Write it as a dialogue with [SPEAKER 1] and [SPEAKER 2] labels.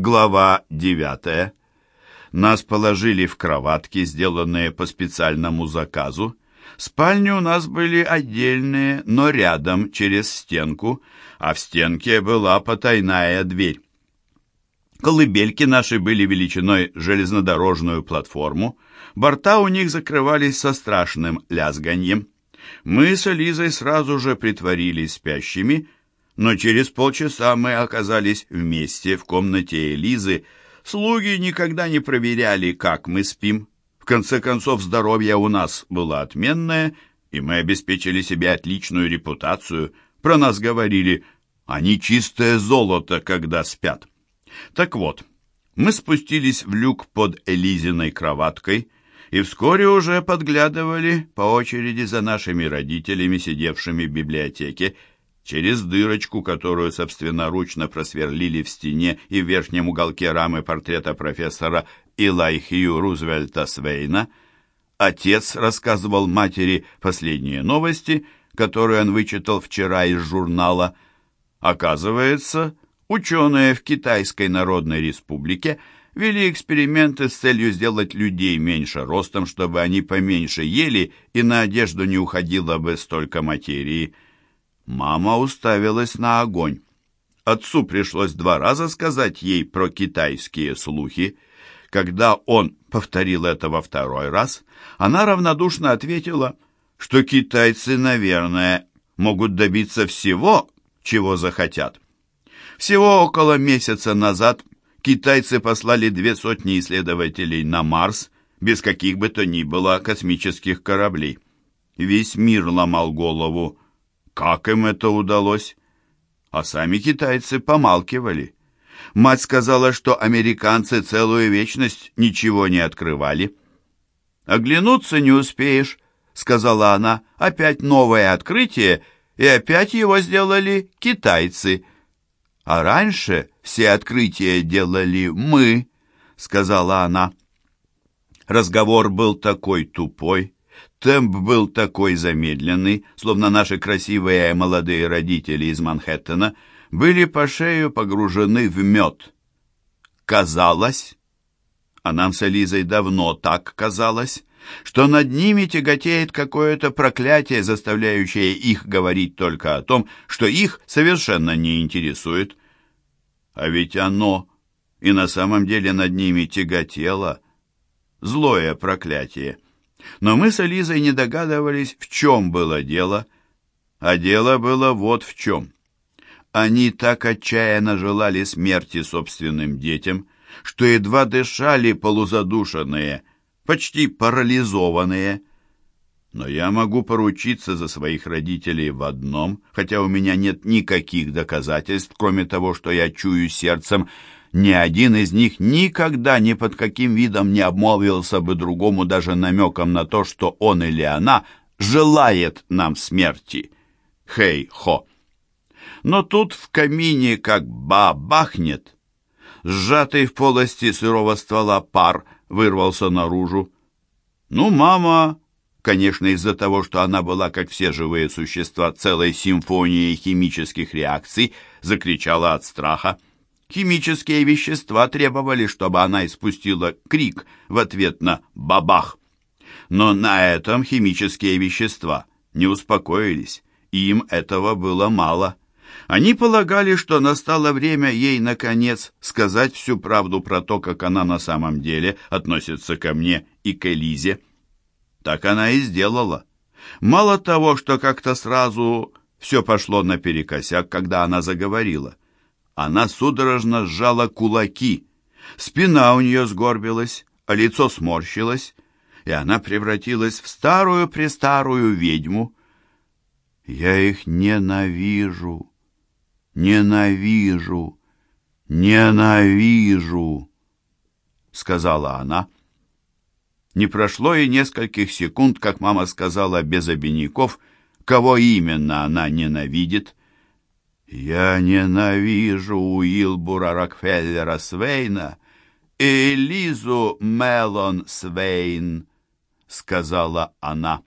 [SPEAKER 1] Глава девятая. Нас положили в кроватки, сделанные по специальному заказу. Спальни у нас были отдельные, но рядом, через стенку, а в стенке была потайная дверь. Колыбельки наши были величиной железнодорожную платформу, борта у них закрывались со страшным лязганьем. Мы с Лизой сразу же притворились спящими, но через полчаса мы оказались вместе в комнате Элизы. Слуги никогда не проверяли, как мы спим. В конце концов, здоровье у нас было отменное, и мы обеспечили себе отличную репутацию. Про нас говорили «они чистое золото, когда спят». Так вот, мы спустились в люк под Элизиной кроваткой и вскоре уже подглядывали по очереди за нашими родителями, сидевшими в библиотеке, Через дырочку, которую собственноручно просверлили в стене и в верхнем уголке рамы портрета профессора Илайхию Рузвельта Свейна, отец рассказывал матери последние новости, которые он вычитал вчера из журнала. Оказывается, ученые в Китайской Народной Республике вели эксперименты с целью сделать людей меньше ростом, чтобы они поменьше ели и на одежду не уходило бы столько материи – Мама уставилась на огонь. Отцу пришлось два раза сказать ей про китайские слухи. Когда он повторил это во второй раз, она равнодушно ответила, что китайцы, наверное, могут добиться всего, чего захотят. Всего около месяца назад китайцы послали две сотни исследователей на Марс без каких бы то ни было космических кораблей. Весь мир ломал голову, как им это удалось? А сами китайцы помалкивали. Мать сказала, что американцы целую вечность ничего не открывали. «Оглянуться не успеешь», — сказала она. «Опять новое открытие, и опять его сделали китайцы». «А раньше все открытия делали мы», — сказала она. Разговор был такой тупой, Темп был такой замедленный, словно наши красивые молодые родители из Манхэттена были по шею погружены в мед. Казалось, а нам с Элизой давно так казалось, что над ними тяготеет какое-то проклятие, заставляющее их говорить только о том, что их совершенно не интересует. А ведь оно и на самом деле над ними тяготело. Злое проклятие. Но мы с Элизой не догадывались, в чем было дело. А дело было вот в чем. Они так отчаянно желали смерти собственным детям, что едва дышали полузадушенные, почти парализованные. Но я могу поручиться за своих родителей в одном, хотя у меня нет никаких доказательств, кроме того, что я чую сердцем, ни один из них никогда ни под каким видом не обмолвился бы другому даже намеком на то, что он или она желает нам смерти. Хей-хо! Но тут в камине как бабахнет. Сжатый в полости сырого ствола пар вырвался наружу. Ну, мама, конечно, из-за того, что она была, как все живые существа, целой симфонией химических реакций, закричала от страха. Химические вещества требовали, чтобы она испустила крик в ответ на «бабах». Но на этом химические вещества не успокоились, им этого было мало. Они полагали, что настало время ей, наконец, сказать всю правду про то, как она на самом деле относится ко мне и к Элизе. Так она и сделала. Мало того, что как-то сразу все пошло наперекосяк, когда она заговорила – она судорожно сжала кулаки. Спина у нее сгорбилась, а лицо сморщилось, и она превратилась в старую-престарую ведьму. «Я их ненавижу, ненавижу, ненавижу», — сказала она. Не прошло и нескольких секунд, как мама сказала без обиняков, кого именно она ненавидит. «Я ненавижу Уилбура Рокфеллера Свейна и Лизу Мелон Свейн», — сказала она.